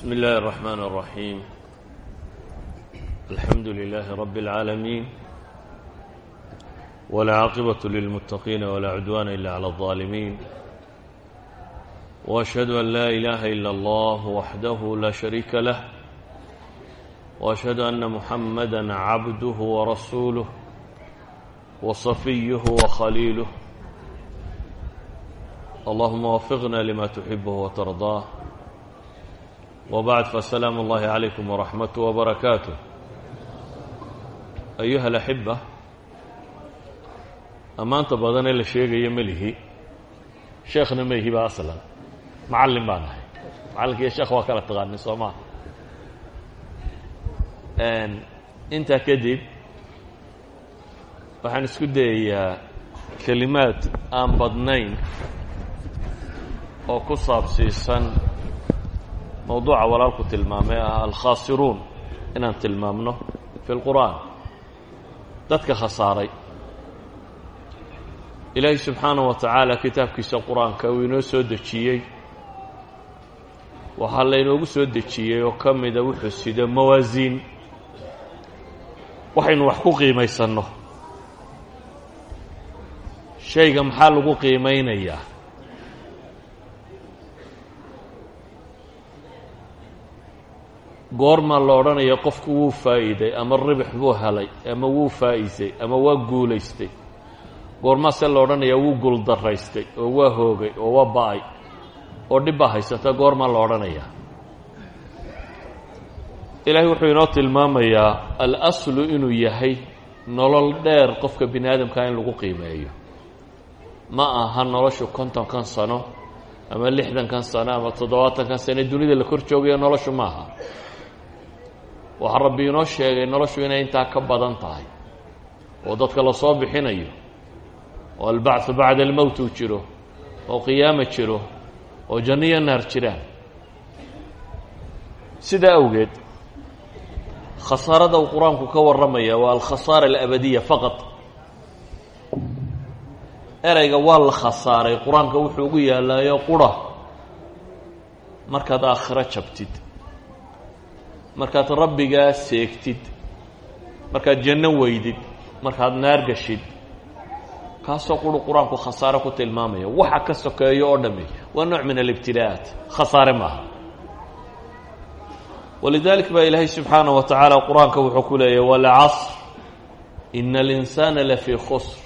بسم الله الرحمن الرحيم الحمد لله رب العالمين ولا عاقبة للمتقين ولا عدوان إلا على الظالمين وأشهد أن لا إله إلا الله وحده لا شريك له وأشهد أن محمدا عبده ورسوله وصفيه وخليله اللهم وفقنا لما تحبه وترضاه وبعد فالسلام الله عليكم ورحمته وبركاته أيها الأحبة أmaanta badan ee la sheegayo ma lihi sheekhna ma ihi ba aslan macallin baan ahay macallinka iyo sheekh waa kala taqaanin soo maa intaa kadib waxaan isku dayayaa kelimaad aan badnayn oo ku saabsiisan mowduuca walaalku tilmaamay ah alkhaasiruun inaan tilmaamno fi lqur'aan dadka khasaaray ilaahay subxaanaه wa tacaala kitaabkiisa qur'aanka uu inoo soo dejiyey waxaa laynoogu soo dejiyey oo ka mida wuxuu sida mawaasiin waxaynu wax ku qiimaysanno shayga maxaa lagu qiimaynayaa goormaa la odhanaya qofku wuu faa'iiday ama ribix buu helay ama wuu faa'iisay ama waa guulaystay. Goormaase la odhanayaa wuu guuldaraystay oo waa hoogay oo waa ba'ay. Oo dhib baa haysata goormaa la odhanayaa. Ilaahay wuxuu inoo tilmaamayaa al-aslu inuu yahay nolol dheer qofka bini aadamkaa in lagu qiimeeyo. Ma aha noloshu kontonkan sano ama lixdankan sano ama toddobaatankan sano dunida la kor joogayo noloshu ma aha waxaa rabbi inoo sheegay noloshu inay intaa ka badan tahay. Oo dadka la soo bixinayo. Oo albacثu bacda almowt uu jiro. Oo qiyaama jiro. Oo janno naar jiraan sidaa awgeed khasaarada uu qur'aanku ka warramaya waa alkhasaara alabadiya faqad ereyga waa la khasaaray. Qur'aanka wuxuu ugu yaalaayo qura. Markaad aakhiro jabtid markaad rabbigaa seegtid. Markaad janno weydid. Markaad naar gashid. Kaasoo qurhu qur'aanku khasaare ku tilmaamaya. Waxa ka sokeeyo oo dhammi waa nooc min alibtila'aat khasaare maaha walidalik baa ilaahay subxaanah wa tacaala qur'aanka wuxuu ku leeyahy walcasr ina alinsaana lafii khusr.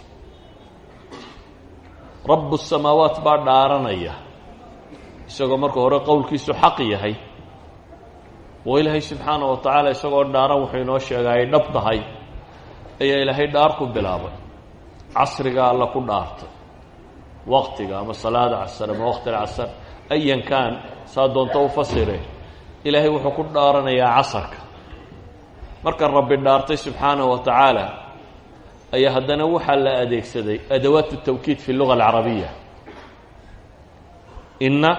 Rabu samaawaat baa dhaaranaya. Isagoo marka hore qowlkiisu xaq yahay oo ilaahay subxaana wa tacaala isagoo dhaaran wuxuu inoo sheega ay dhab tahay. Ayaa ilaahay dhaar ku bilaabay. Casriga alla ku dhaartay. Waqtiga ama salaada casar ama waqtiga casar ayankan saa doonto u fasire. Ilaahay wuxuu ku dhaaranayaa casarka. Marka rabbi dhaartay subxaana wa tacaala ayaa haddana waxaa la adeegsaday adawaat tawkiid fi luga alcarabiya. Inna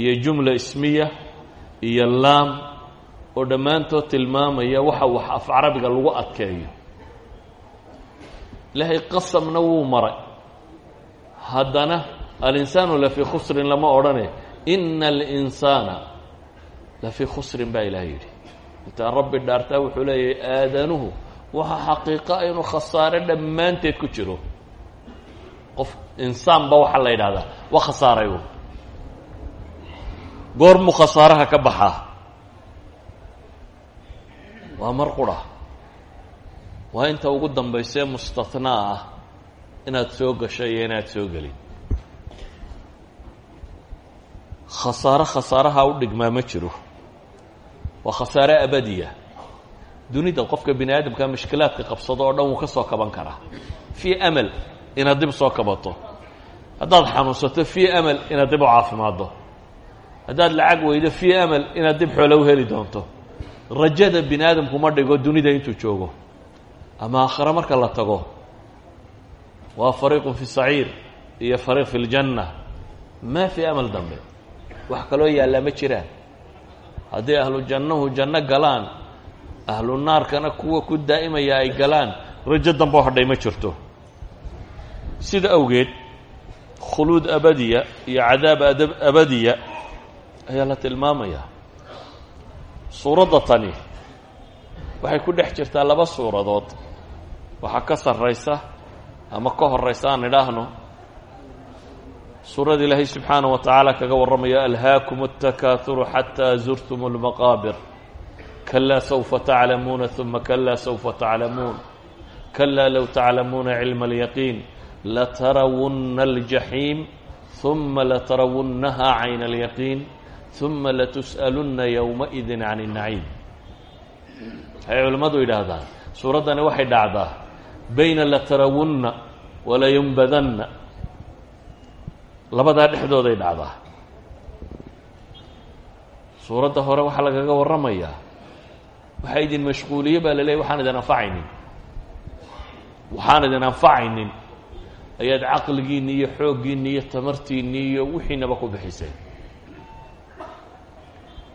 iyo jumla ismiya iyo laam oo dhammaantood tilmaamaya waxa wax af carabiga lagu adkeeyo. Ilaahay qasamna wuu maray. Haddana alinsaanu lafii khusrin lama odhane ina alinsaana lafii khusrin baa ilahay yidhi. Intaa rabbi dhaartaa wuxuu leeyahay aadanuhu waxaa xaqiiqa inuu khasaare dhammaanteed ku jiro. Qof insaanba waxaa la yidhahdaa waa khasaaray goormuu khasaaraha ka baxaa waa mar qura. Waa inta ugu dambaysee mustathnaa ah inaad soo gasho iyo inaad soo gelin. Khasaare khasaaraha u dhigmaa ma jiro. Waa khasaare abadiya. Dunida qofka bini aadamka mashkilaadka qabsado oo dhan wuu ka soo kaban karaa. Fii amal inaad dib soo kabato. Haddaad xanuunsato fii amal inaad dib u caafimaaddo haddaad lacag weydo fii amal inaad dib xoolo u heli doonto. Rajada bini aadamku ma dhigo dunida intuu joogo. Ama aakhiro marka la tago waa fariiqun fi saciir iyo fariiq fi ljanna maa fii amal dambe. Wax kaloo yaallaa ma jiraan. Haddii ahlu jannahu janno galaan ahlu naarkana kuwa ku daa'imaya ay galaan rajo dambe hadhay ma jirto. Sida awgeed khuluud abadiya iyo cadaab abadiya ayaa la tilmaamayaa suuradda tani waxay ku dhex jirtaa laba suuradood waxaa ka sarraysa ama ka horaysa aan idhaahno suurada ilaahay subxaanaه wa tacaala kaga warramaya alhaakum الtakaaثuru xatىa zurtum اlmaqaabir kalaa sawfa taclamuuna ثuma kalaa sawfa taclamuun kalaa low taclamuuna cilma اlyaqiin latarawunna اljaxiim ثuma latarawunnaha cayna اlyaqiin uma latus'alunna yowmaidin can الnaciim waxay culimmadu yidhaahdaan suuraddani waxay dhacdaa bayna latarawunna walayumbadanna labadaa dhexdooday dhacdaa. Suuradda hore waxaa lagaga warramayaa waxaa idin mashquuliye baa la leeyay waxaan idin anfacaynin. Waxaan idin anfacaynin. Ayaad caqligiinni iyo xooggiinni iyo tamartiinni iyo wixiinaba ku bixiseen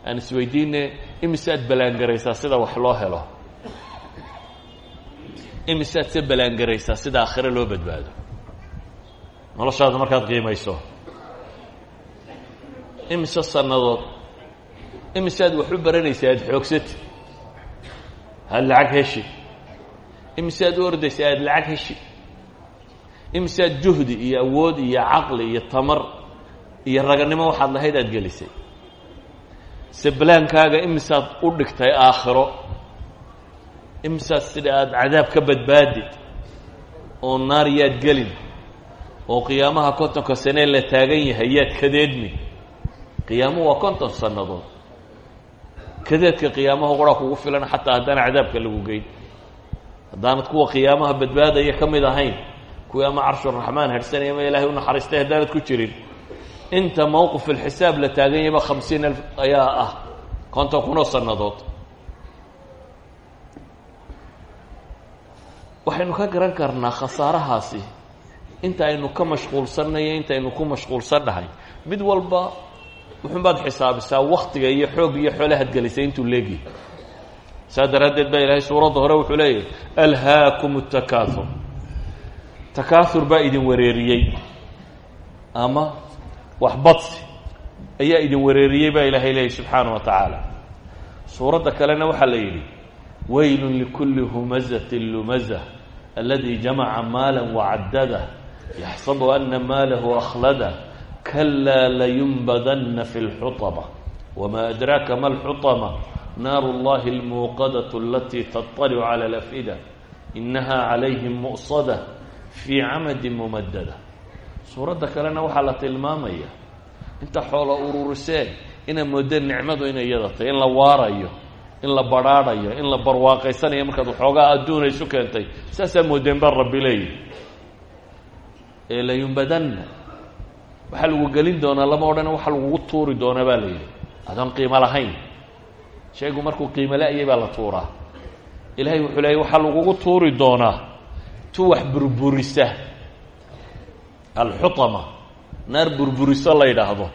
aan isweydiine imisaad balaangaraysaa sida wax loo helo? Imisaad se balaangaraysaa sida aakhire loo badbaado? Noloshaada markaad qiimayso. Imise sannadood imisaad wax u baranaysa aada xoogsati aada lacag heshi. Imisaad u ordaysa aada lacag heshi. Imisaad juhdi iyo awood iyo caqli iyo tamar iyo raganimo waxaad lahayd aada gelisay seblaankaaga imisaad u dhigtay aakhiro imisaad sida aada cadaab ka badbaadid oo naar yaad gelin oo qiyaamaha kontonka sanee la taagan yahay yaad kadeedmi qiyaamuhu waa konton sannadood. Kadeedka qiyaamaha quraa kugu filan xataa haddana cadaabka lagu geyn. Haddaanad kuwa qiyaamaha badbaadaya ka mid ahayn kuwii ama carshuraxmaan harhsanaya ama ilaahay u naxariistay haddaanad ku jirin inta mowqif alxisaab la taagan yahayba khamsiin alf ayaa ah. Konton kunoo sannadood. Waxaynu ka garan karnaa khasaarahaasi. Inta aynu ka mashquulsannayo inta aynu ku mashquulsannahay mid walba wuxuunbaad xisaabisaa waktiga iyo xoog iyo xoolahaad gelisay intuu leegi saa daraaddeed baa ilaahay suuradda hore wuxuu leeyahy alhaakum اtakaaur takaahur baa idin wareeriyey ama waxbadsi ayaa idin wareeriyey baa ilaahay leeyahy subxaana wa tacaala suuradda kalena waxaa la yidhi weylu likulli humazatin lumazah aladi jamaca maala wacadada yaxsabu ana maalahu akhlada kalaa layunbadana fi اlxuطama wma adraaka ma اlxuطama naaru اllahi اlmuuqadaة alatii taطalicu calى اlafida inaha calayhim mu'sada fii camadi mumadada suuradda kalena waxaa la tilmaamaya inta xoola ururiseen inaa mooda nicmadu inay iyada tahay in la waarayo in la barhaadhayo in la barwaaqaysanayo markaad waxoogaa adduuna isu keentay saasaa moodeen baa rabbi leeyihi. Ee waxaa lagu gelin doonaa lama odhan waxaa lagugu tuuri doonaa baa la yidhi adoon qiimo lahayn. Shaygu markuu qiimo la-yay baa la tuuraa. Ilaahay wuxuu leeyay waxaa lagugu tuuri doonaa. Tu wax burburisa alxutama naar burburiso la yidhaahdo.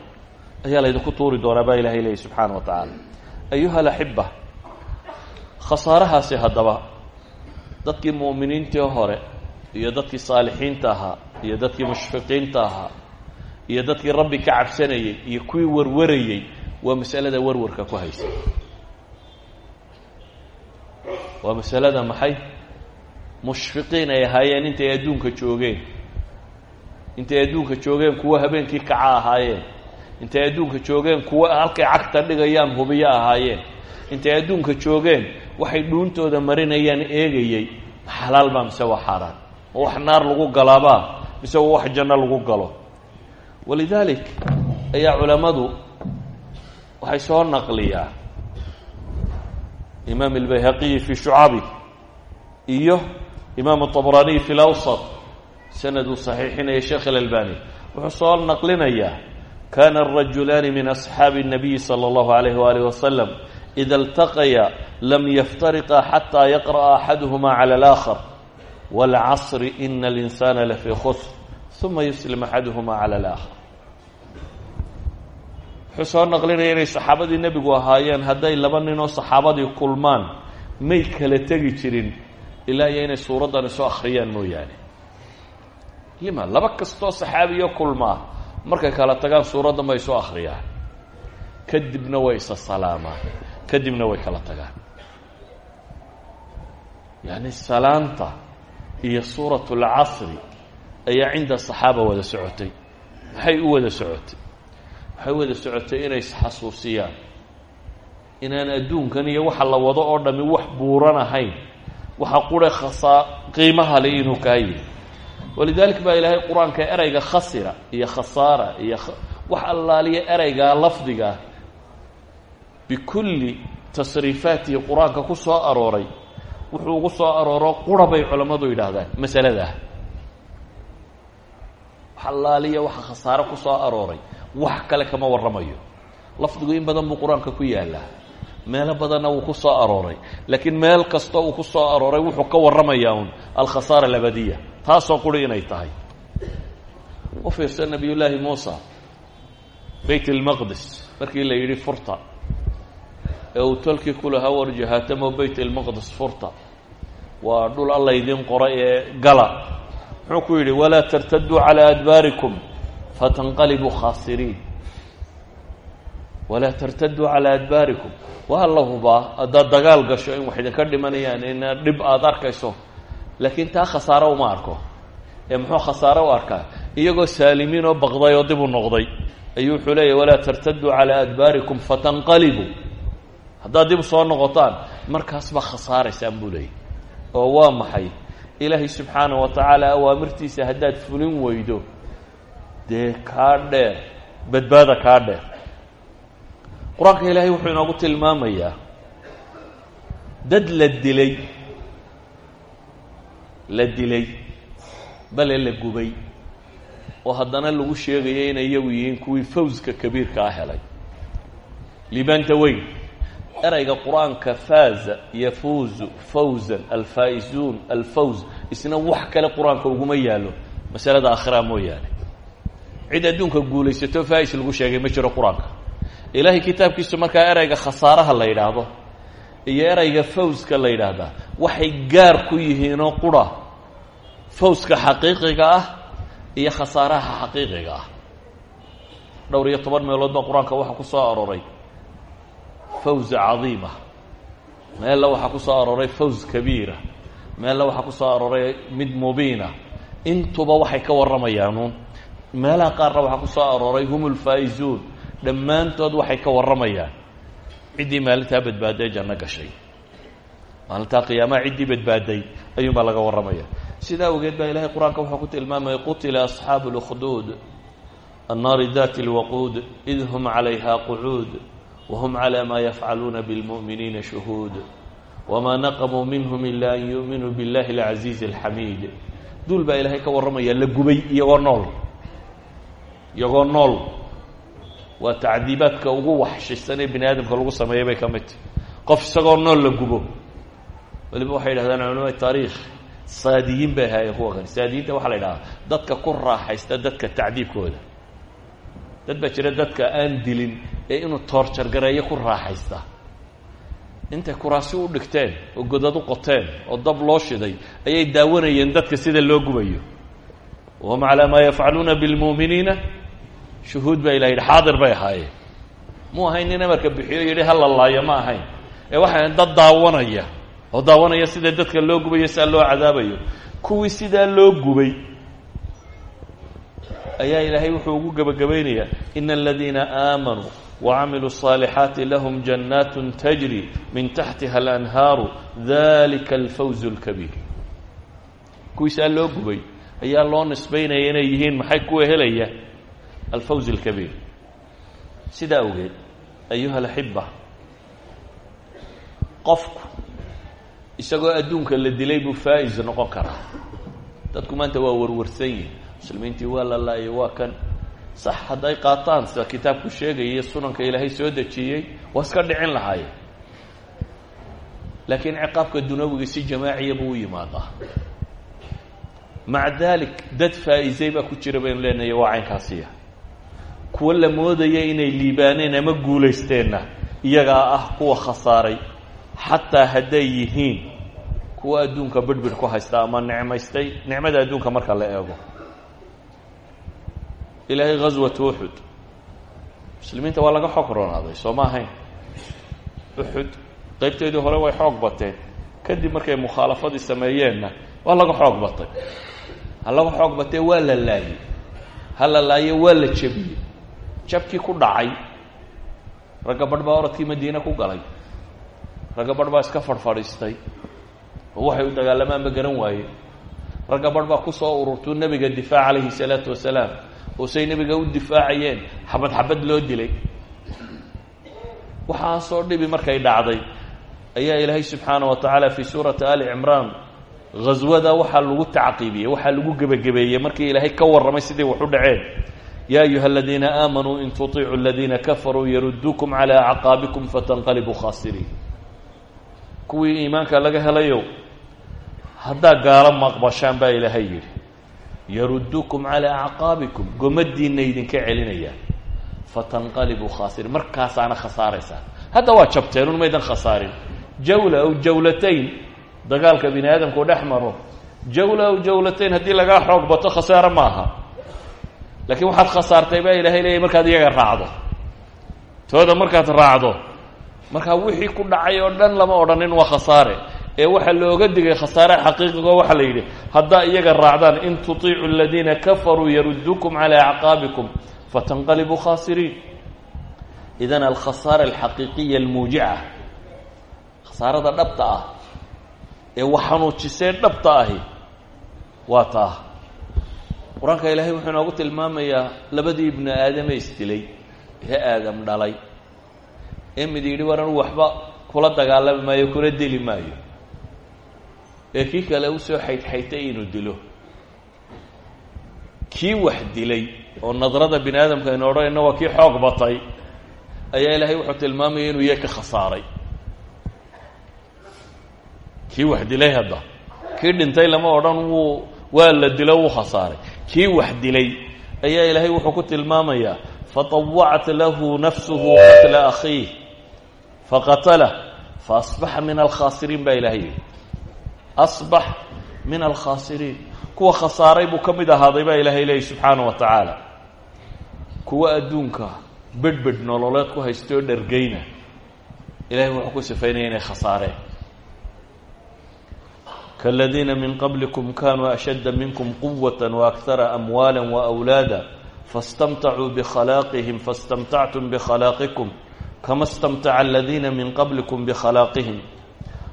Ayaa laydinku tuuri doonaa baa ilahay leeyay subxaana wa tacaala ayuha alaxiba khasaarahaasi haddaba dadkii mu'miniintii hore iyo dadkii saalixiinta ahaa iyo dadkii mushfiqiinta ahaa iyo dadkii rabbi ka cabsanayey iyo kuwii warwarayey waa masalada warwarka ku haysa. Waa masalada maxay? Mushfiqiin ay ahaayeen intay adduunka joogeen intay adduunka joogeen kuwo habeenkii kaca ahaayeen intay adduunka joogeen kuwo halkay cagta dhigayaan hubiyo ahaayeen intay adduunka joogeen waxay dhuuntooda marinayaan eegayey xalaal baa mise waa xaaraan? Oo wax naar lagu galaabaa mise waa wax janno lagu galo? Walidaalik ayaa culammadu waxay soo naqliyaa imaam albayhaqiyi fi shucabi iyo imaam aطabraniy fi lawsat sanaduu saxiixinaya sheekh alalbani wuxuu soo naqlinayaa kana arajulaani min asxaabi الnabiyi salى اllahu alayh walih wasalam ida اltaqaya lam yaftariqa xataa yaqra'a axaduhuma clى اlآkhar wاlcasri ina اlinsana lafii khusr uma yuslim axaduhuma clى اlآkhar wuxuu soo naqlinaya inay saxaabadii nebigu ahaayeen hadday laba nin oo saxaabadii kulmaan may kala tegi jirin ilaa iyo inay suuraddan isu akhriyaan mooyaane lima laba kastoo saxaabiyo kulmaa markay kala tagaan suuraddan bay isu akhriyaan. Kadibna way isa salaamaan. Kadibna way kala tagaan. Yacni salaanta iyo suurat اlcasri ayaa cinda saxaaba wada socotay. Maxay u wada socotay? Waxay wada socotay inay isxasuusiyaan inaan adduunkan iyo waxa la wado oo dhami wax buuran ahayn. Waxa qure khasaa qiimaha le inuu kaa yihi walidalik baa ilaahay qur'aanka ereyga khasira iyo khasaara iyo wax allaaliya ereygaa lafdiga bikulli tasriifaatihi qur'aanka ku soo arooray wuxuu ugu soo arooro qura bay culammadu yidhaahdaan masaladaa wax allaaliya waxa khasaare ku soo arooray wax kale kama warramayo lafdigu in badan buu qur'aanka ku yaalaa meelo badanna wuu ku soo arooray laakiin meel kasta uu ku soo arooray wuxuu ka warramayaa un alkhasaara alabadiya taasoo quri inay tahay. U fiirsa nebiyullaahi musa bayt ilmaqdis markii la yidhi furta ee uu tolkii ku lahaa warjahatamo bayt ilmaqdis furta waa dhul alla idin qoray ee gala. Muxuu ku yidhi walaa tartaduu calaa adbaarikum fatanqalibuu khaasiriin. Walaa tartaduu calaa adbaarikum. Waa la hubaa haddaad dagaal gasho in wax idinka dhimanayaan in dhib aada arkayso laakiin taa khasaare uma arko. Ee muxuu khasaare u arkaa? Iyagoo saalimiin oo baqday oo dib u noqday. Ayuu wuxuu leeyahy walaa tartaduu calى adbaarikum fatanqalibuu haddaad dib soo noqotaan markaas baa khasaaraysaan buu leeyay oo waa maxay? Ilaahay subxaana wa tacaala awaamirtiisa haddaad fulin weydo dee kaa dheer badbaada kaa dheer. Qur'aanka ilaahay wuxuu inoogu tilmaamayaa dad la dilay la dilay bale la gubay oo haddana lagu sheegayo inay iyagu yihiin kuwii fawska kabiirkaa helay. Libaanta weyn erayga qur'aanka faaza yafuuzu fawzan alfaa'izuun alfawz isna wax kale qur'aanka uguma yaalo masalada aakhiraa mooyaane cid adduunka guulaysato faa'is lagu sheegay ma jiro qur'aanka. Ilaahay kitaabkiisu markaa erayga khasaaraha la yidhaahdo iyo erayga fawska la yidhaahdaa waxay gaar ku yihiinoo qura fawska xaqiiqiga ah iyo khasaaraha xaqiiqiga ah. Dhowr iyo toban meelood baa qur'aanka waxaa ku soo aroray fawza cadiima. Meella waxaa ku soo aroray fawz kabiira. Meella waxaa ku soo aroray mid mubiina. Intuba waxay ka warramayaanuun meelaha qaarna waxaa ku soo arooray hum ulfaa'izuun dhammaantood waxay ka warramayaan ciddii maalintaa badbaadday janno gashay. Maalintaa qiyaamaha ciddii badbaadday ayuunbaa laga warramaya sidaa awgeed baa ilahay qur-aanka wuxuu ku tilmaamaya qutila asxaabu اlkhduud annaari dati اlwaquud id hum calayha qucuud whm clى ma yafcaluuna bاlmuؤminiina shuhuud wma naqmuu minhm ila an yuؤminuu biاllahi اlcaziizi اlxamiid duul baa ilaahay ka warramaya la gubay iyagoo nool iyagoo nool waa tacdiibaadka ugu waxshisan ee bini aadamka lagu sameeyay bay ka mid tahy qof isagoo nool la gubo waliba waxay yidhahdaan culamada taariikh saadiyiin bay ahaayeen kuwa kale. Saadiyiinta waxaa la yidhahdaa dadka ku raaxaysta dadka tacdiibkooda. Dad baa jira dadka aan dilin ee inuu toorjargareeyo ku raaxaysta. Intay kuraasi u dhigteen oo godad u qoteen oo dab loo shiday ayay daawanayeen dadka sida loo gubayo. Wahum calaa maa yafcaluuna bilmu'miniina shuhuud baa ilah yidhi xaadir bay ahaayeen. Mu ahayn nin amarka bixiyo yidhi hala ma ahayn. Ee waxay dad daawanaya oo daawanaya sida dadka loo gubayo sidaa loo cadaabayo kuwii sidaa loo gubay ayaa ilaahay wuxuu ugu gebagabaynayaa ina aladiina aamanuu wacamiluu الصaalixaati lahum jannaat tajri min taxtiha alanhaaru dalika alfawz اlkabiir kuwiisaa loo gubay ayaa loo nisbaynaya inay yihiin maxay kuwa helaya alfawz اlkabiir sidaa awgeed ayuha alaxiba qofku isagoo adduunka la dilay buu faa-is noqon karaa. Dadku maanta waa warwarsan yihiin muslimiintii waa la laayay waa kan sax hadday qaataan sida kitaabku sheegaya sunanka ilaahay soo dejiyey waa iska dhicin lahaayeen. Laakiin ciqaabka dunawiga si jamaaciya buu u yimaadaa. Maca dalik dad faa-isay baa ku jira baynu leenahay waa caynkaasiya kuwa la moodaya inay liibaaneen ama guulaysteenna iyagaa ah kuwa khasaaray xataa hadday yihiin kuwa adduunka bedhbidh ku haysta ama nicmaystay nicmada adduunka marka la eego. Ilaahay ghaswatu uxud muslimiinta waa laga xog roonaaday soo ma ahayn? Uxud qaybteedii hore way xoog bateen. Kadib markay mukhaalafadii sameeyeenna waa laga xoog batay. Ha laga xoog batee waa la laayey ha la laaye waa la jebiyey jabkii ku dhacay ragga badh baa oradkii madiine ku galay ragga baa iska fadhfadhiistay oo waxay u dagaalamaanba garan waayeen ragga baa ku soo ururtuu nebiga difaac calayhi salaatu wasalaam oo say nebiga u difaacayeen xabad xabad loo dilay. Waxaasoo dhibi markay dhacday. Ayaa ilaahay subxaana wa tacaala fii suurati ali cimraan ghaswada waxaa lagu tacqiibiyey waxaa lagu gebagabeeyey markii ilaahay ka warramay sidii wax u dhaceen. Ya ayuha aladiina aamanuu in tuطiicuu aladiina kafaruu yaruduukum calى acqaabikum fatanqalibuu khaasiriin kuwii iimaanka laga helayo haddaa gaalo maqbashaan baa ilaahay yidhi yaruduukum calى acqaabikum. Gomadiina idinka celinayaan. Fatanqalibuu khaasiriin markaasaana khasaaraysaan. Hadda waa jabteen un maydan khasaarin. Jawla aw jawlatayn. Dagaalka bini aadamku dhex maro. Jawla aw jawlatayn haddii lagaa xoog bato khasaare ma aha lakiin waxaad khasaartay baa ilahay leeyahy markaad iyaga raacdo. Tooda markaad raacdo markaa wixii ku dhacay oo dhan lama odhanin waa khasaare. Ee waxaa looga digay khasaare xaqiiqigo waxaa la yidhi haddaa iyaga raacdaan in tutiicu aladiina kafaruu yaruduukum calaa acqaabikum fatanqalibuu khaasiriin. Idan alkhasaara alxaqiiqiya almuujica khasaarada dhabta ah ee wax dhabta ahi waa taa. Qur'aanka ilaahay wuxuu inoogu tilmaamayaa labadii ibnu aadame isdilay ee aadam dhalay ee mid yidhi war anu waxba kula dagaalami maayo kula dili maayo. Ee kii kale u soo xaydxaytay inuu dilo. Kii wax dilay oo nadrada bini aadamka aynu odhanayna waa kii xoog batay ayaa ilaahay wuxuu tilmaamaya inuu iyaga ka khasaaray. Kii wax dilay hadda? Kii dhintay lama odhan wuu waa la dilo wuu khasaaray. Kii wax dilay ayaa ilaahay wuxuu ku tilmaamayaa faطawacat lahu nafsuhu qatla akhiih faqatlah faasbaxa min alkhaasiriin baa ilahay yidhi. Asbax min alkhaasiriin kuwa khasaaray buu ka mid ahaaday baa ilaahay leeyi subxaana wa tacaala. Kuwa adduunka bedhbedh nololeed ku haysta oo dhargeyna ilahay wuxuu ku sifaynaya inay khasaareen. Kaaladiina min qablikum kanuu ashadda minkum quwata waakhara amwaala waawlaada faاstamtacuu bikhalaqihim faاstamtactum bikhalaaqikum kama اstamtaca aladiina min qablikum bkhalaaqihim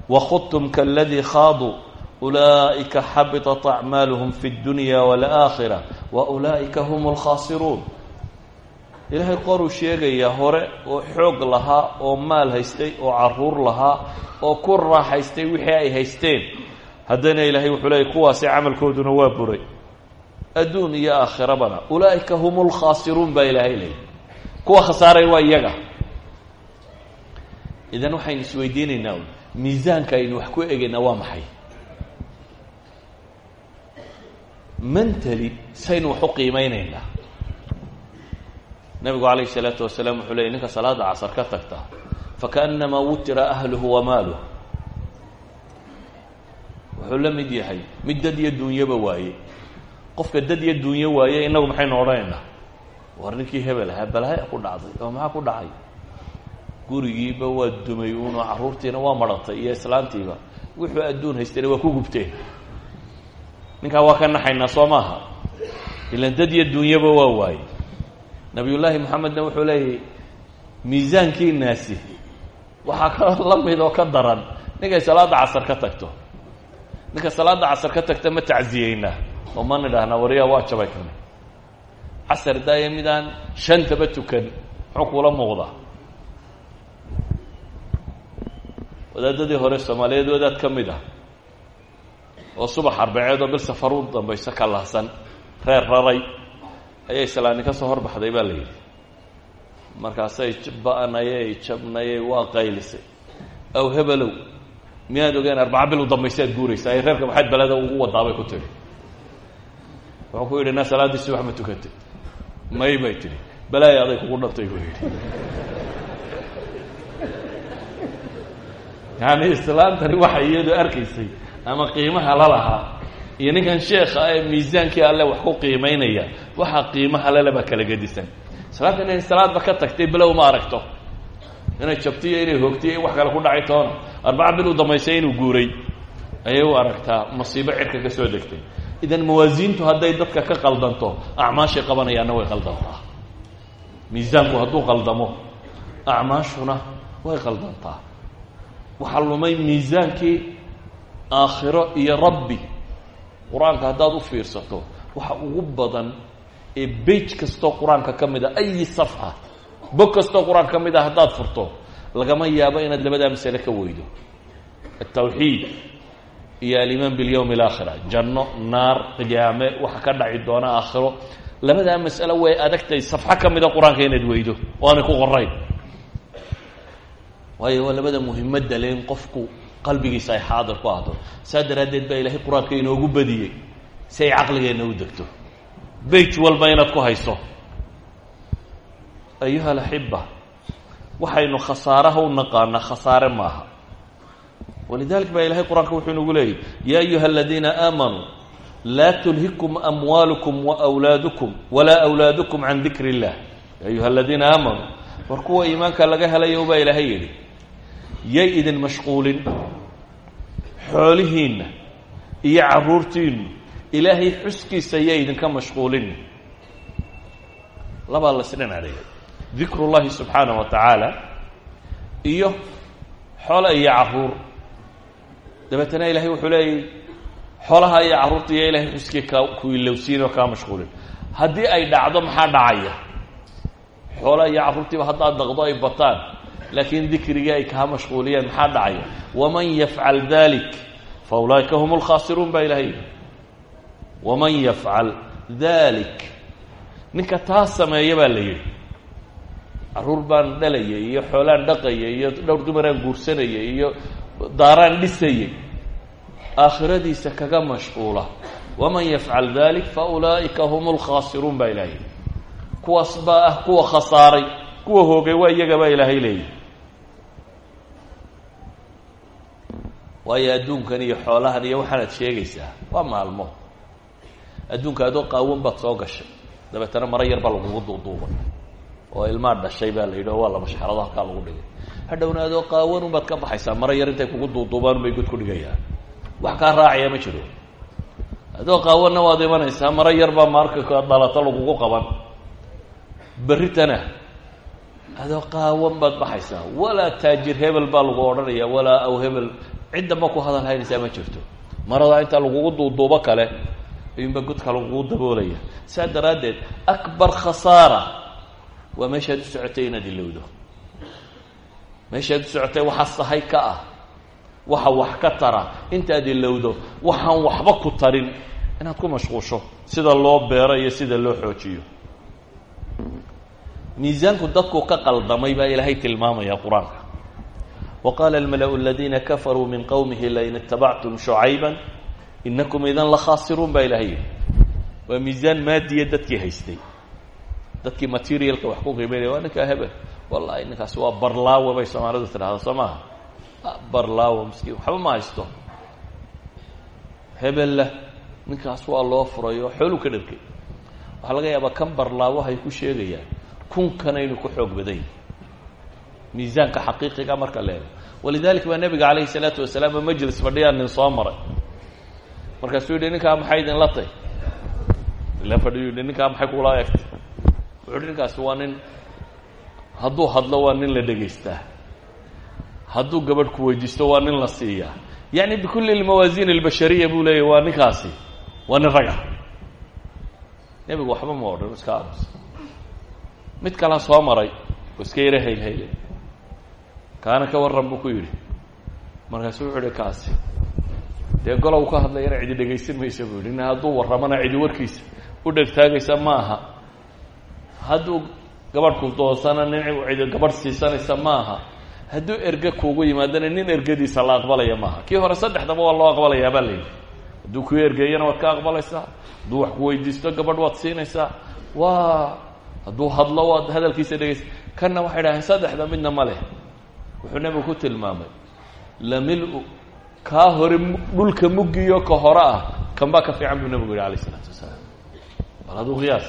wakhudtum kaladii khaaduu ulaa'ika xabiطat acmaaluhum fi اdunya wاlآakhira waulaa'ika hm اlkhaasiruun ilaahay qoruu sheegayaa hore oo xoog lahaa oo maal haystay oo caruur lahaa oo ku raaxaystay wixii ay haysteen haddana ilaahay wuxuu leeyay kuwaasi camalkooduna waa buray adduun iyo aakhirabana ulaa'ika hum lkhaasiruun baa ilaahay leeyay kuwa khasaaray waa iyaga idan waxaynu isweydiinaynaa miisaanka aynu wax ku egaynaa waa maxay? Mentally saynu wax u qiimeynaynaa nabigu calayhi salaatu wasalaam wuxuu leeyay ninka salaada casar ka tagta fakaannamaa wutira ahluhu wamaaluh wuxuu la mid yahay mid dad iyo duunyaba waaye. Qofka dad iyo duunyo waaye inagu maxaynu odhanaynaa war ninkii hebel ahaa balaya ku dhacday oo maxaa ku dhacay gurigiiba waa dumay uunoo carruurtiina waa marantay iyo islaantiiba wuxuu adduun haystayna waa ku gubteen. Ninkaa waa ka naxaynaa soo maaha. Ilan dad iyo duunyaba waa waaye nabiyullaahi maxamedna wuxuu leeyahy miisaankiinaasi waxaa ka la mid oo ka daran ninkay salaada casar ka tagto. Ninka salaada casar ka tagta ma tacziyeynaa oo ma nidhaahnaa wariyaa waa jabay kane casar daaya midaan shantaba tukan muxuu kuula muuqdaa wadaadadii hore soomaaliyeed wadaad ka mid ah oo subax arbaceed oo bil safaru dambayso ka lahsan reer raray ayay islaani ka soo horbaxday baa la yidhi. Markaasay ba-nayey jabnayey waa qaylisay. Aw hebelow miyaad ogeen arbaca bil u dambaysaad guuraysaa ay reerka maxaad beleda ugu wadaabay ku tidhi wuxuu ku yidhi na salaaddii subax ma tukatay may bay tidhi. Balaaya aday kugu dhabtay buu yidhi yani islaantani waxa iyadu arkaysay ama qiimaha la lahaa iyo ninkan sheekha ee miisaankii alle wax ku qiimeynaya waxaa qiimaha leleba kala gedisan. Islaanta inay salaadba ka tagtay below ma aragto. Inay jabtiyo inay hogtiyo in wax kale ku dhacay toona arbaca bil u dambaysay inuu guuray. Ayay u aragtaa masiibo cirka ka soo degtay. Idan mawaasiintu hadday dadka ka qaldanto acmaashay qabanayaanna way qaldantaa. Miisaanku hadduu qaldamo acmaashuna way qaldantaa waxaa lumay miisaankii aakhiro iyo rabbi. Qur'aanka haddaad u fiirsato waxa ugu badan ee bej kastoo qur'aanka ka mid a ayi safxa bog kastoo qur'aanka ka mid a haddaad furto lagama yaabo inaad labadaa masale ka weydo. Altawxiid iyo alimaan bilyowmi alaakhira janno naar qiyaame waxa ka dhaci doona aakhiro. Labadaa mas'alo way adagtay safxo ka mida qur'aanka inaad weydo oo aanay ku qorayn waayo waa labada muhimadda le in qofku qalbigiisa ay xaadir ku ahdo saa daraaddeed baa ilaahay qur'aanka inoogu badiyey si ay caqligeenna u degto. Beyj walba inaad ku hayso. Ayuha alaxiba waxaynu khasaaraha u naqaanaa khasaare maaha. Walidalik baa ilahay qur'aanka wuxuu inagu leeyay ya ayuha aladiina aamanuu laa tulhikum amwaalukum waawlaadukum walaa awlaadukum can dikri illah ya ayuha aladiina aamanuu war kuwa iimaanka laga helayo baa ilaahay yidhi yay idin mashquulin. Xoolihiinna iyo caruurtiinu ilaahay xuskiisa yay idinka mashquulin. Labaa lasdhinac dhigay dikru llahi subxaanah wa tacaala iyo xoola iyo carruur. Dabeetana ilahay wuxuu leeyay xoolaha iyo carruurta iyo ilahay xuskii ka ku ilowsiin oo kaa mashquulin. Haddii ay dhacdo maxaa dhacaya? Xoolaha iyo carruurtiiba haddaad daqdo ay bataan laakiin dikrigii ay kaa mashquuliyeen maxaa dhacaya waman yafcal dalik fa ulaa'ika hum lkhaasiruun baa ilahay waman yafcal dalik ninka taa sameeya baa la yidhi. Carruur baan dhalayay iyo xoolaan dhaqayay iyo dhowr dumaraan guursanayay iyo daaraan dhisayay aakhiradiisa kaga mashquula. Waman yafcal dalik fa ulaa'ika hum lkhaasiruun baa ilahay kuwaas baa ah kuwa khasaaray kuwa hoogay waa iyaga baa ilaahay leeyahy waayo adduunkan iyo xoolahan iyo waxaanaad sheegaysaa waa maalmo. Adduunka adoo qaawan baad soo gashay. Dabeetana maro yar baa lagugu duuduubay. Oo ilmaa dhashay baa la yidhi oo waa la mashxarado halkaa lagu dhigay. Hadhowna adoo qaawanun baad ka baxaysaa maro yar intay kugu duuduubaan bay god ku dhigayaan wax kaa raacaya ma jiro. Adoo qaawanna waad imanaysaa maro yar baa marka dhalato lagugu qaban. Berritana adoo qaawan baad baxaysaa walaa taajir hebel baa lagu odhanaya walaa aw hebel. Ciddamba ku hadal haynaysaa ma jirto. Maradaa intaa lagugu duuduubo kale ayuunba godka lagugu daboolaya. Saa daraaddeed akbar khasaara waa meeshaad u socotay inaad ilowdo. Meeshaad u socotay waxaa sahay ka ah waxa wax ka tara. Intaad ilowdo waxaan waxba ku tarin. Inaad ku mashquusho sida loo beero iyo sida loo xoojiyo miisaanku dadku ka qaldamay baa ilaahay tilmaamaya qur'aanka. Wa qaala almala-u aladiina kafaruu min qowmihi lain itabactum shucayba inakum idan la khaasiruun baa ilahay yidhi. Waa miisaan maadiya dadkii haystay. Dadkii materialka wax ku qiimeynaya waa ninkaa hebel. Wallahi ninkaasi waa barlaawe bay soomaalidu tidhahda soo maaha? Barlaawe miskiin waxba ma haysto. Hebella ninkaas waa loo furay oo xoolu ka dharkay laga yaabaa kan barlaawahay ku sheegayaan kunkanaynu ku xoog badan miisaanka xaqiiqiga marka leego walidalik baa nebiga calayhi salaatu wasalaam majlis fadhiyaa nin soo maray. Markaasuu yidhi ninkaa maxay idinla tay ila fadhiyu yidhi ninkaa maxay kula egtay wuxuu yidhi ninkaasi waa nin hadduu hadlo waa nin la dhegaystaa hadduu gabadh ku weydiisto waa nin la siiyaa. Yacni bikulli lmawaasiin albashariya buu leeyahy waa ninkaasi waa nin raga. Nebigu waxba ma odhan iska aamus mid kalaa soo maray oo iska yara haylhayle kaana ka warran buu ku yidhi. Markaasu wuxuu ihi kaasi. Dee golow ka hadlayana cidi dhegaysan maysa buu yidhi. Ina hadduu warramana cidi warkiisa u dhegtaagaysa ma aha hadduu gabadhku doonsana nin cidi gabadh siisanaysa ma aha hadduu erge kuugu yimaadana nin ergadiisa la aqbalaya maaha. Kii hore saddexdaba waa loo aqbalayaa baa layidhi hadduu ku ergeeyana waad ka aqbalaysaa. Hadduu wax ku weydiisto gabadh waad siinaysaa. Waa hadduu hadlo waad hadalkiisa dhegaysa. Kanna waxay dhaheen saddexda midna ma leh. Wuxuu nebigu ku tilmaamay lamil-u kaa hore dhulka muggiyo ka hore ah. Kan baa ka fiican buu nebigu yihi alayh isalaatu wasalaam. Bal hadduu qiyaas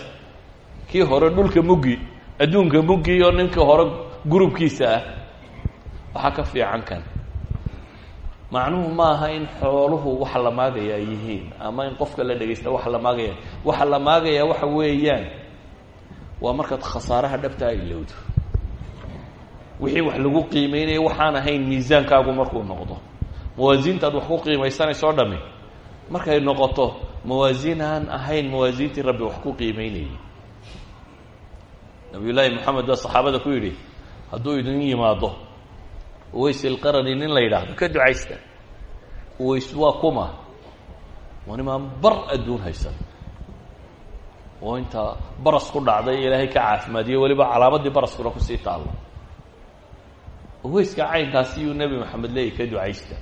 kii hore dhulka muggi adduunka muggi iyo ninka hore gurubkiisa ah. Waxaa ka fiican kan. Macnuhu ma aha in xooluhu waxa la maagaya ay yihiin ama in qofka la dhegaysta waxa la maagaya waxa la maagaya waxa weeyaan waa markaad khasaaraha dhabtaa ilowdo. Wixii wax lagu qiimeynaya waxaan ahayn miisaankaagu markuu noqdo. Mawaasiintaad wax ku qiimaysanayso o dhami. Markay noqoto mawaasiin aan ahayn mawaasiintii rabbi wax ku qiimeynayay. Nabiy llaahi moxamed baa saxaabada ku yidhi hadduu idin yimaado uways ilqarani nin la yidhaahdo ka ducaysta. Uways waa kuma. Waa nimaan bar adduun haysan oo intaa baras ku dhacday ilaahay ka caafimaadiyo weliba calaamadii baraskuna ku sii taallo uweyska caynkaasi yuu nebi maxamed leeyahy ka ducaysta.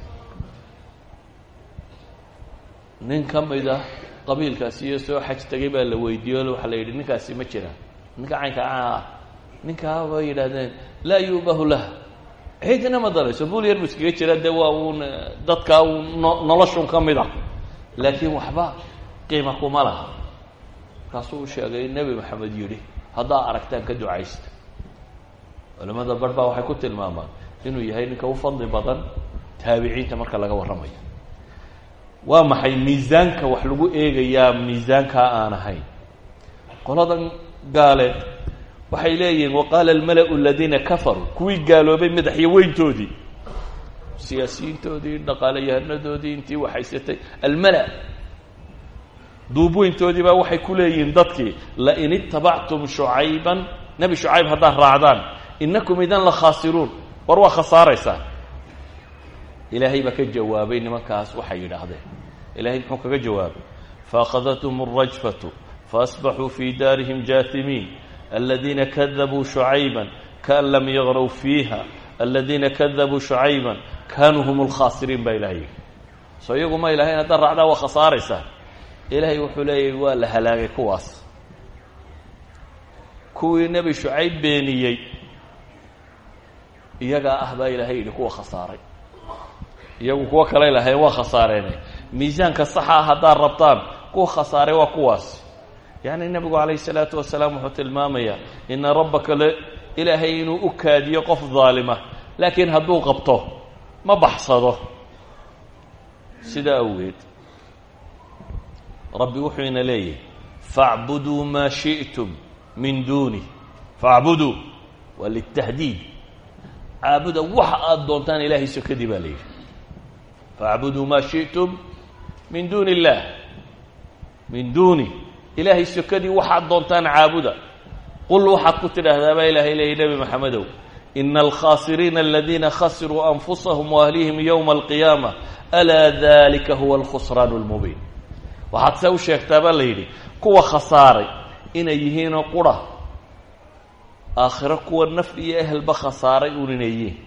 Nin ka mid ah qabiilkaasi iyo soo xaj tegay baa la weydiiye o waxaa la yidhi ninkaasi ma jiraan ninka caynka ah bay yidhahdeen laa yu'bahu lah cidina ma darayso bul yar bu iskaga jira de waa uun dadkaa uu no noloshun ka mid a laakiin waxba qiima kuma laha markaasuu u sheegay in nebi maxamed yidhi haddaa aragtaan ka ducaysta culamada bar baa waxay ku tilmaamaan inuu yahay ninka u fadli badan taabiciinta marka laga warramayo. Waa maxay miisaanka wax lagu eegayaa miisaankaa aan ahayn qoladan gaaleed waxay leeyihiin waqaala almala-u aladiina kafaruu kuwii gaaloobay madaxyo weyntoodii. Siyaasiyiintoodii dhaqaalayahanadoodii intii waxhaysatay almala duubweyntoodii baa waxay ku leeyihiin dadkii lain itabactum shucayban. Nebi shucayb haddaad raacdaan inakum idan la khaasiruun war waa khasaaraysaa ilaahay baa ka jawaabay nimankaas waxay yidhaahdeen. Ilahay muxuu kaga jawaabay? Faakhadathm alrajfatu faasbaxuu fii daarihim jaatimiin. Aladiina kadabuu shucayba kaan lam yagrow fiiha. Aladiina kadabuu shucayba kaanuu hum lkhaasiriin baa ilahay soo iyagu ma ilahayn haddaad raacdaa waa khasaaraysaa ilaahay wuxuu leeyahy waa la halaagay kuwaas. Kuwii nebi shucayb beeniyey iyagaa ah baa ilaahay yidhi kuwa khasaaray. Iyagu kuwo kale lahayn waa khasaareene. Miisaanka saxa ah haddaad rabtaan kuwa khasaaray waa kuwaas. Yacni nebigu calayhi salaatu wasalaam wuxuu tilmaamayaa ina rabbaka le ilaahay inuu u kaadiyo qof daalima laakiin hadduu qabto ma baxsado. Sidaa awgeed rabbi wuxuu ina leeyahy faacbuduu maa shi'tum min duuni faacbuduu waa litahdiid. Caabuda waxa aada doontaan ilaahay sokadii baa la yidhi. Faacbuduu maa shi'tum min duuni illaah min duuni ilaahay sokadii waxaad doontaan caabuda. Qul waxaad ku tidhaahdaa baa ilaahay leeyay nebi maxamedow ina alkhaasiriina aladiina khasiruu anfusahum waahlihim yowma alqiyaama alaa dalika huwa alkhusraan lmubiin waxaad se u sheegtaa baa la yidhi kuwa khasaaray inay yihiinoo qura aakhiro kuwa naf iyo ehelba khasaaray un inay yihiin.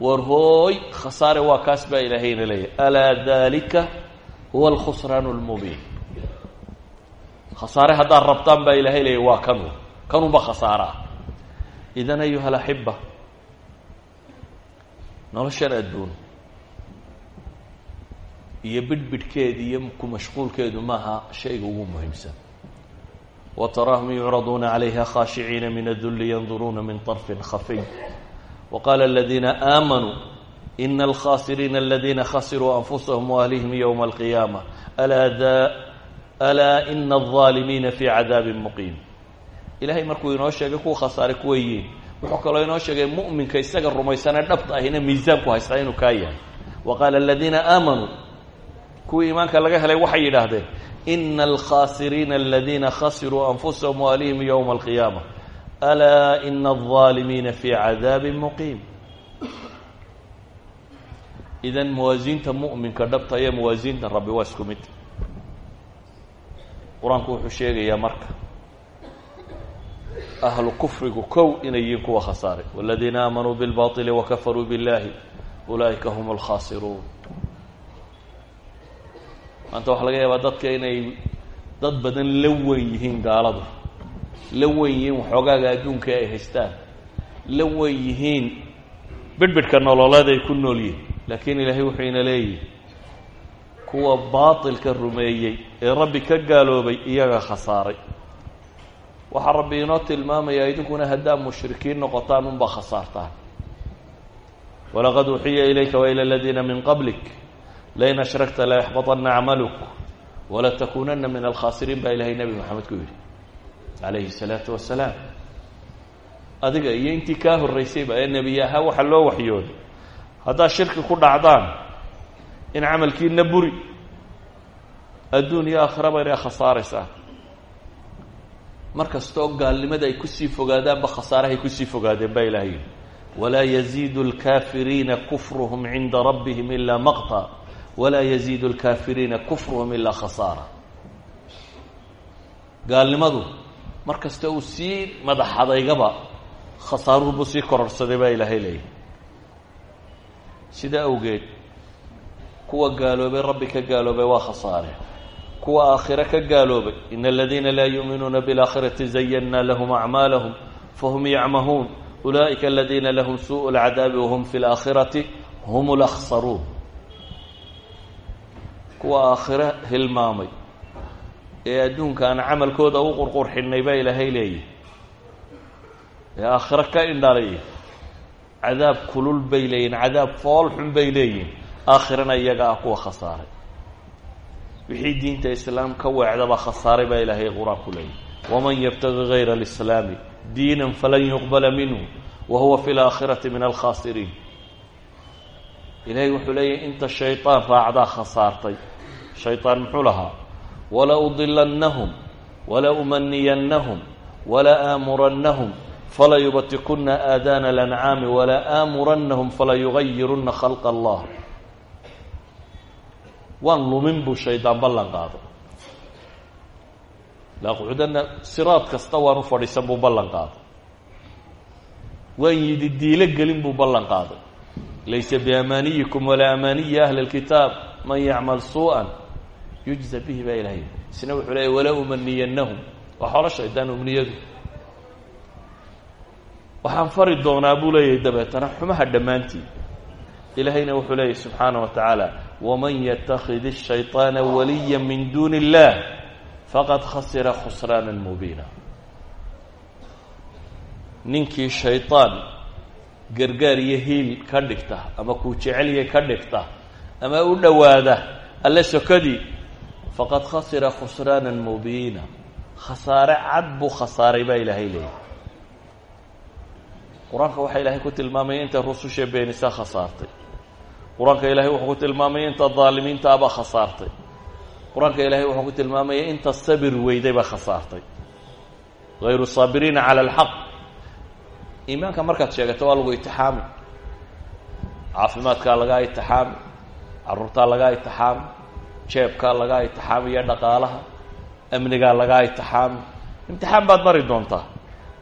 War hooy khasaare waa kaas baa ilaahayna leeyahy alaa dalika huwa alkhusraan lmubiin khasaare haddaad rabtaan baa ilaahay leeyahy waa kanu kanunba khasaaraa. Idan ayuha alaxiba noloshan adduun iyo bidhbidhkeedi iyo ku mashquulkeedu maaha shayga ugu muhiimsan wa taraahum yucraduuna calayha khaashiciina min adulli yanduruuna min طarfin khafiy wa qaala aladiina aamanuu ina alkhasiriina aladiina khasiruu anfusahum waahlihim ywma alqiyaama alaa ina alظaalimiina fi cadaabin muqiim ilahay markuu inoo sheegay kuwa khasaaray kuwa yihiin wuxuu kaloo inoo sheegay mu'minka isaga rumaysanee dhabta ahina miisaanku haystaa inuu kaa yahay wa qaala aladiina aamanuu kuwii iimaanka laga helay waxay yidhaahdeen ina alkhasiriina aladiina khasiruu anfusahum waalihim ywma alqiyaama alaa ina alظaalimiina fi cadaabin muqiim idan mawaasiinta mu'minka dhabta iyo mawaasiinta rabbi waa isku mid qur-aanku wuxuu sheegayaa marka ahlu kufrigu kow inay yihiin kuwa khasaaray waladiina aamanuu bilbaطili wakafaruu biاllahi ulaa'ika hum alkhaasiruun maanta waxaa laga yaabaa dadka inay dad badan la weyn yihiin gaaladu la weyn yihiin waxoogaaga adduunka ay haystaan la weyn yihiin bidhbidhka nololeed ay ku nool yihiin laakiin ilaahay wuxuu ina leeyihi kuwa baatilka rumeeyey ee rabbi ka gaaloobay iyaga khasaaray. Waxaa rabbi inoo tilmaamayaa idinkuna haddaa mushrikiin noqotaan unbaa khasaartaan. Walaqad uuxiya ilayka waila aladiina min qablik lain ashrakta layaxbaطana acmaluk walatakuunana min alkhaasiriin baa ilahay nebi moxamed ku yidhi calayhi الsalaatu wasalaam adiga iyo intii kaa horraysayba ee nebiy ahaa waxaa loo waxyooday haddaad shirki ku dhacdaan in camalkiina buri adduun iyo aakhiraba inay khasaaraysaa mar kastoo gaalnimada ay kusii fogaadaanba khasaarahay kusii fogaadeen baa ilahay yidhi walaa yaziidu اlkaafiriina kufruhum cinda rabbihim ilaa maqta walaa yaziidu اlkaafiriina kufruhum ilaa khasaara gaalnimadu mar kasta uu sii madaxadaygaba khasaaruhubuu sii kororsaday baa ilaahay leeyahy sidaa awgeed kuwa gaaloobay rabbi ka gaaloobay waa khasaare kuwa aakhire ka gaaloobay in aladiina laa yuuminuuna biاlaakhirati zayanna lahum acmaalahum fahum yacmahuun ulaa'ika aladiina lahum suuءu اlcadaabi wahum fi اlaakhirati hum اlakhsaruun kuwa aakhire hilmaamay. Ee adduunka aan camalkooda u qurqurxinay baa ilaahay leeyahy ee aakhiro ka indhalay. Cadaab kulul bay leeyihiin cadaab fool xun bay leeyihiin aakhirana iyaga ah kuwa khasaaray. Wixii diinta islaam ka weecdaba khasaaray baa ilaahay qur'aan ku leeyahy waman yabtagi gayra alislaami diinan falan yuqbala minhu wa huwa fi laakhirati min alkhaasiriin ilahay wuxuu leeyahy inta shayطaan raacdaa khasaartay shayطaan muxuu lahaa wala udilannahum wala umaniyannahum wala aamurannahum fala yubatikuna aadaana alancaami wala aamurannahum fala yugayiruna khalqa allah waan lumin buu shaydaan ballan qaado laaqcudana siraad kasta waan u fadhiisan buu ballan qaaday waan yidi diilo gelin buu ballan qaaday laysa biamaaniyikum walaa amaaniyi ahli اlkitaab man yacmal suuءa yujza bihi baa ilahay isna wuxuu leeyay walaa umaniyannahum waa xoolo shaydaan umniyadu waxaan fari doonaa buu leeyahay dabeetana xumaha dhammaantii ilaahayna wuxuu leeyahy subxaana wa tacaala waman yatakid الshayطaana waliya min duuni اllah faqad khasira khusraana mubiina ninkii shayطaan gargaar iyo hiil ka dhigta ama kuu jecelya ka dhigta ama u dhowaada alle sokadii faqad khasira khusraana mubiina. Khasaare cad buu khasaaray baa ilaahay leeyahy qur'aanka waxaa ilaahay ku tilmaamaya inta rususha beenisaa khasaartay. Qur'aanka ilahay wuxuu ku tilmaamaya inta daalimiintaabaa khasaartay. Qur'aanka ilahay wuxuu ku tilmaamaya inta sabir weyday baa khasaartay. Hayru saabiriina cala alxaq iimaanka markaad sheegato waa lagu itixaami. Caafimaadkaa lagaa itixaami. Caruurtaa lagaa itixaami jeebkaa laga itixaamiyo dhaqaalaha amnigaa laga itixaami. Imtixaan baad mari doontaa.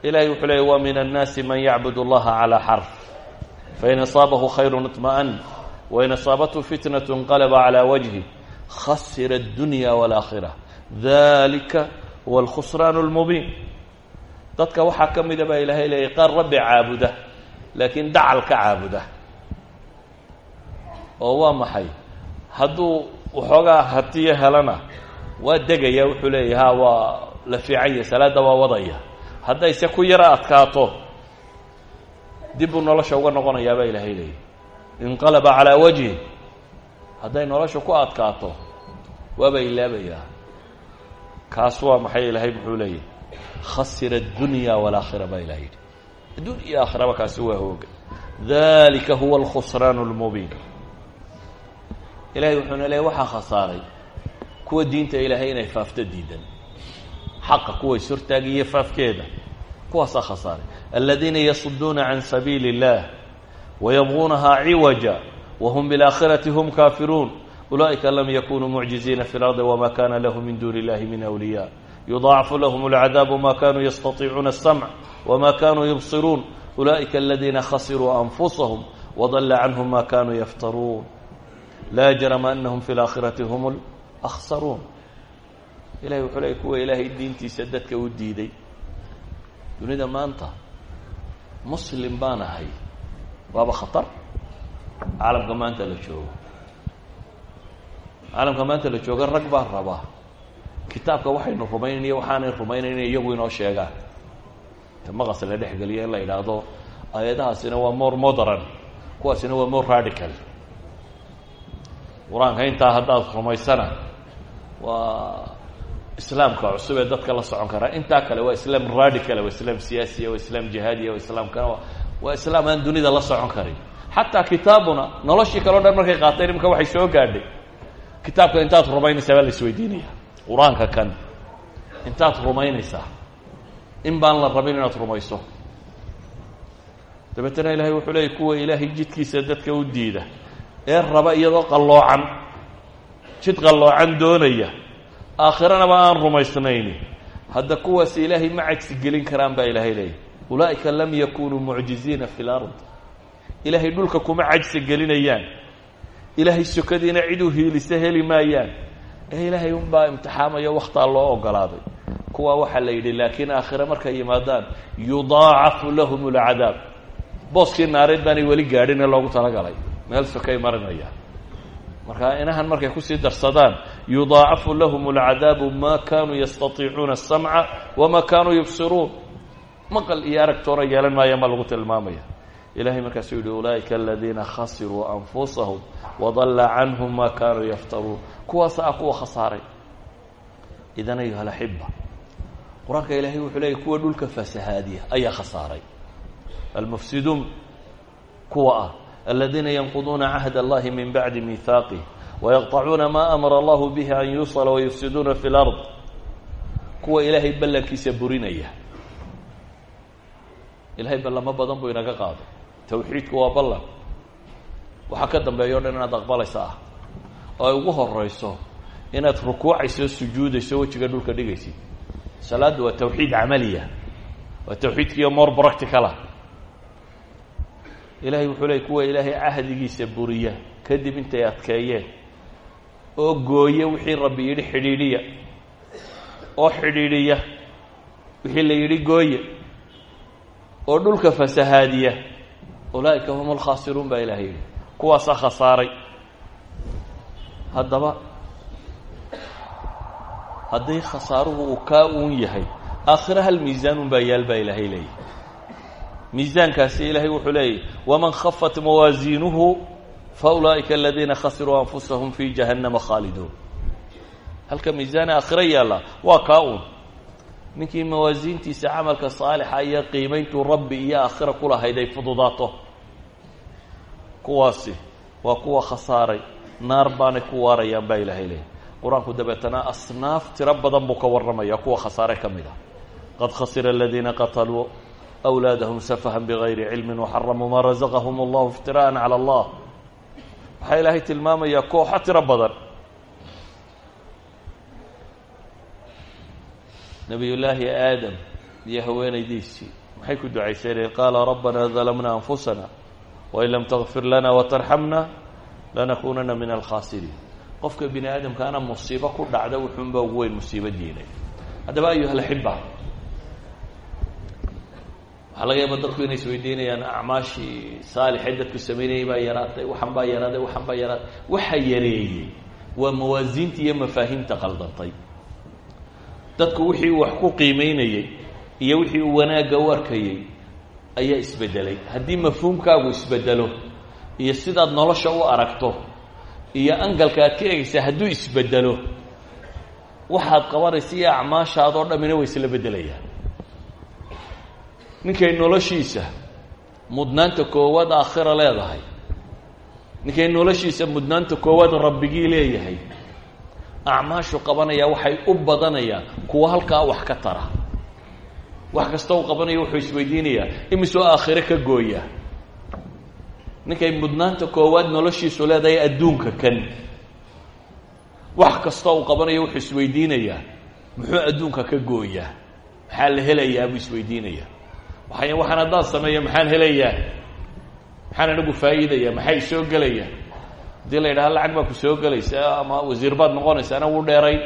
Ilahay wuxuu leeyay wa min annaasi man yacbud allaha calaa xarf fain asaabahu khayrun iطma'an wain asaabathu fitnat inqalaba calaa wajhi khasira addunya waalaakhira dalika huwa alkhusraan اlmubiin dadka waxaa ka mida baa ilaahay leeyay qaar rabbi caabuda laakiin dacal ka caabuda. Oo waa maxay? Hadduu waxoogaa hatiyo helana waa degaya wuxuu leeyahy ha waa la fiicanya salaada waa wadaya. Haddayse ku yaro adkaato dib buu nolosha uga noqonayaa baa ilaahay leeyahy inqalaba calaa wajhi. Hadday nolosha ku adkaato waaba ilaabayaa. Kaas waa maxay ilaahay muxuu leeyahy khasira addunya waalaakhira baa ilahay yidhi. Adduun iyo kaasi waa hooga. Dalika huwa alkhusraan اlmubiin ilahay wuxuuna leeyay waxaa khasaaray kuwa diinta ilaahay inay faafto diidan xaqa kuwa is hortaagiyo faafkeeda kuwaasaa khasaaray aladiina yasuduuna can sabiili اllah wayabguunahaa ciwaja wahum biاlaakhirati hum kaafiruun ulaئika lam yakunuu mucjiziina fi اlardi wma kana lahu min duni اllahi min awliya yudaacafu lahm اlcadaabu ma kanuu yastaiicuuna الsamc wma kanuu yubsiruun ulaئika aladiina khasiruu anfusahum wadala canhum ma kanuu yaftaruun laa jarama anahum fi laakhirati hum laksaruun ilahay wuxuu leey kuwa ilaahay diintiisa dadka u diiday dunida maanta muslim baan ahay waaba khatar caalamka maanta la joogo caalamka maanta la jooga rag baa rabaa kitaabka waxaynu rumaynayna waxaanay rumaynaynay iyagu inoo sheegaan maqas la dhexgeliya in la idhaahdo ayadahaasina waa more modern kuwaasina waa more radical qur'aanka intaa haddaad rumaysana waa islaamka cusub ee dadka la socon karaa intaa kale waa islaam radical waa islaam siyaasiya waa islaam jihaadiya waa islaamkana waa islaam aan dunida la socon karin. Xataa kitaabuna noloshii kaleo dhan markay qaateen imika waxay soo gaadhay. Kitaabka intaad rumaynaysaa baa la isweydiinaya qur'aanka kan intaad rumaynaysaa in baan la rabin inaad rumayso. Dabeetana ilaahay wuxuu leeyay kuwa ilaahay jidkiisa dadka u diida ee raba iyadoo qalloocan jid qalloocan doonaya aakhirana aan rumaysnayni hadda kuwaas ilaahay ma cajsi gelin karaan baa ilaahay leeyahy ulaa'ika lam yakunuu mucjiziina fi lard ilaahay dhulka kuma cajsi gelinayaan. Ilaahay sokadiina cid u hiilisa heli maayaan. Ee ilaahay unbaa imtixaamayo wakhtaa loo ogolaaday. Kuwa waxaa la yidhi laakiin aakhire markay yimaadaan yudaacafu lahum lcadaab booskii naareed baanay weli gaadhin ee loogu talagalay meel sokay marinayaan marka inahan markay kusii darsadaan yudaacafu lahum اlcadaabu ma kanuu yastaiicuuna الsamca wama kanuu yubsiruun maqal iyo aragtoona yeelan maayaan baa lagu tilmaamaya ilahay markaasuu yihi ulaa'ika aladiina khasiruu anfusahum wadalla canhum ma kanuu yaftaruun kuwaasa ah kuwa khasaaray idan ayuha alaxiba qur-aanka ilahay wuxuu leeyay kuwa dhulka fasahaadiya ayaa khasaaray almufsiduun kuwa ah aladiina yanquduuna cahd allahi min bacdi mihaaqih wayaqطacuuna ma amara allahu bihi an yusla wayufsiduuna fi lard kuwa ilaahay ballankiisa burinaya ilahay ballamo badan buu inaga qaaday tawxiidku waa ballan waxaa ka dambeeya o dhan inaad aqbalaysa ah oo ay ugu horeyso inaad rukuucayso sujuudayso wejiga dhulka dhigaysid salaaddu waa tawxiid camaliya waa tawxiidkiiyo more practicala ilahay wuxuu leey kuwa ilaahay cahdigiisa buriya kadib intay adkeeyeen oo gooye wixii rabbi yidhi xidhiidhiya oo xidhiidhiya wixii la yidhi gooye oo dhulka fasahaadiya ulaa'ika hum alkhaasiruun baa ilahay yidhi. Kuwaasaa khasaaray. Haddaba haddii khasaaruhu uu kaa uun yahay aakhire hal miisaanun baa yaal baa ilaahay leeyahy miisaankaasi ilaahay wuxuu leeyahy waman khafat mawaasiinuhu faulaa'ika aladiina khasiruu anfusahum fi jahannama khaaliduun. Halka miisaana aakhiro yaalla waa kaa uun. Ninkii mawaasiintiisa camalka saalixa iyo qiimayntuu rabbi iyo aakhira ku lahayd ay fududaato. Kuwaasi waa kuwa khasaaray naar baanay ku waarayaan baa ilaahay leeyahy qur'aanku dabeetana asnaaf tiro badan buu ka warramaya kuwa khasaare ka mid ah. Qad khasira aladiina qataluu أwlaadahum safaha bغayri cilmi وxaramuu ma razaqahum اllahu اftirاءa calى اllah waxaa ilaahay tilmaamayaa kooxo tiro badan nabiy llaahi aadam iyo haweenaydiisii maxay ku ducayseen qaala rabbana dalmna anfusana wain lam tغfir lana وtarxamna lanakunana min alkhasiriin qofka bini aadamkaana musiibo ku dhacda wuxuunba ugu weyn musiibo diinay haddaba ayuha اlaxiba waxaa laga yaaba dadku inay isweydiinayaan acmaashii saalixee dadku samaynayay baa yaraatay waxan baa yaraaday waxan baa yaraaday. Waxa yareeyey waa mawaasiinta iyo mafaahiimta qaldantay dadku wixii uu wax ku qiimeynayey iyo wixii uu wanaagga u arkayey ayaa isbedelay. Haddii mafhuumkaagu isbedelo iyo sidaad nolosha u aragto iyo angalka aad ka eegaysaa hadduu isbedelo waxaad qabanaysa iyo acmaashaadoo dhamina way isla bedelayaan ninkay noloshiisa mudnaanta koowaad aakhira leedahay. Ninkay noloshiisa mudnaanta koowaad rabbigii leeyahay. Acmaashu qabanaya waxay u badanayaan kuwa halkaa wax ka tara. Wax kasta u qabanaya wuxuu isweydiinayaa imisoo aakhire ka gooya ninkay mudnaanta koowaad noloshiisu leedahay adduunka kan. Wax kasta uu qabanayo wuxuu isweydiinayaa muxuu adduunka ka gooyaa? Maxaa la helayaa buu isweydiinayaa waay waxaan haddaan sameeyo maxaan helayaa? Maxaan anigu faa'iidaya maxay soo gelaya haddii la yidhaha lacag baa ku soo gelaysa ama wasiir baad noqonaysa ana wuu dheerayn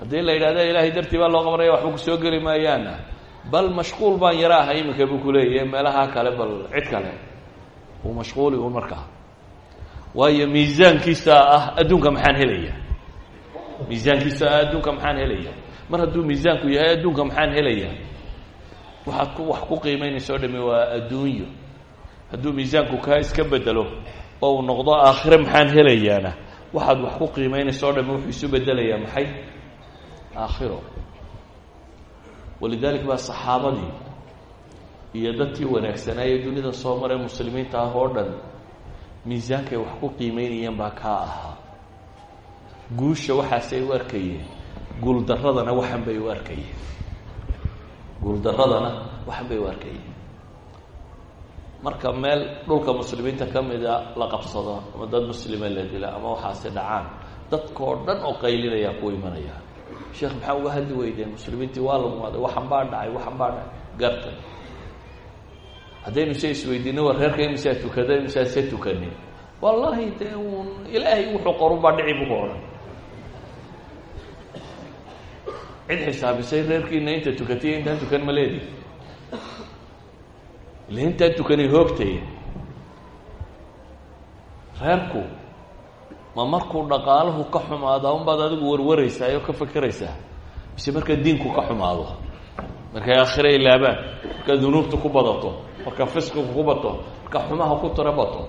haddii la yidhahda ilaahay dartii baa loo qabanaya waxba ku soo geli maayaana. Bal mashquul baan yara ahay iminka buu kuleeyahy meelaha kale bal cid kale. Uu mashquuli un markaa waayo miisaankiisa ah adduunka maxaan helaya miisaankiisa ah adduunka maxaan helaya mar hadduu miisaanku yahay adduunka maxaan helaya waxaad ku wax ku qiimeynaysa o dhami waa adduunyo. Hadduu miisaanku kaa iska bedelo oo uu noqdo aakhire maxaan helayaana? Waxaad wax ku qiimeynaysa o dham wuxuu isu bedelayaa maxay? Aakhiro. Walidalik baa saxaabadii iyo dadkii wanaagsanaaye dunida soo maree muslimiinta ah oo dhan miisaankay wax ku qiimeynayeen baa kaa ahaa. Guusha waxaasay u arkayeen guuldaradana waxan bay u arkayeen guuldaradana waxan bay u arkayeen marka meel dhulka muslimiinta ka mida la qabsado ama dad muslima la dila ama waxaasi dhacaan dadkao dhan oo qaylinaya ku imanaya. Sheekh maxaa uga hadli weydeen muslimiintii waa lagumaaday waxan baa dhacay waxan baa dhacay gartay haddaynu se isweydiino war reerka imisaa tukada imisaa se tukanin wallahi dee uun ilaahay wuxuu qorun baa dhici buku odhan cid xisaabisay reerkiina inta tukatay intaan tukan ma leedi ila intaan tukanay hoogtay reerku ma markuu dhaqaaluhu ka xumaada unbaad adigu warwaraysaa oo ka fekeraysaa mise marka diinku ka xumaado markay aakhire ilaabaan marka dunuubta ku badato. Marka fisqigu ku bato marka xumaha ku tiro bato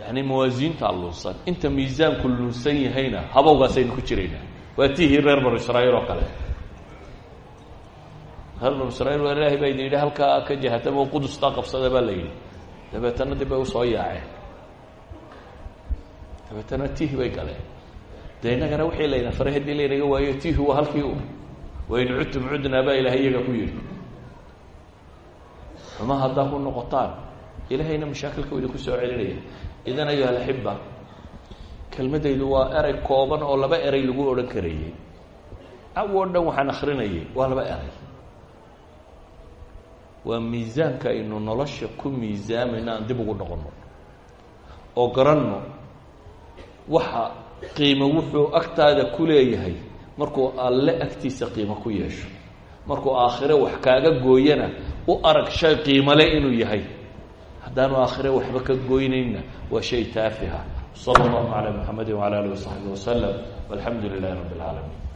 yani mawaasiintaa lunsan inta miisaanku lunsan yahayna habowgaasaynu ku jiraynaa waa tihii reer banu israa'iil oo kale. Reer banu israiil waa ilaahay baa idin halkaa ka jahatamo qudustaa qabsada baa la yidhi. Dabeetana dib bay u soo yaaceen. Dabeetana tihi bay galeen. Dee innagana wixii layna faray haddii laynaga waayo tihi waa halkii u wain cudtum cudnaa baa ilahay iyaga ku yidhi. Xuma haddaa ku noqotaan ilahayna mashaakilka idinku soo celinaya. Idan ayuha alaxiba kelmadaydu waa erey kooban oo laba erey lagu odhan karayey. Aw oo dhan waxaan akrinayay waa laba erey waa miisaanka aynu nolosha ku miisaamayno aan dib ugu noqono oo garanno waxa qiimo wuxuu agtaada ku leeyahay markuu alle agtiisa qiimo ku yeesho. Markuu aakhire wax kaaga gooyana u arag shay qiimole inuu yahay. Haddaanu aakhire waxba ka goynayna waa shay taafiha sala allahu calaa muxamedi wacala alih wasaxbi wasalam walxamdu lilahi rabbi اlcaalamiin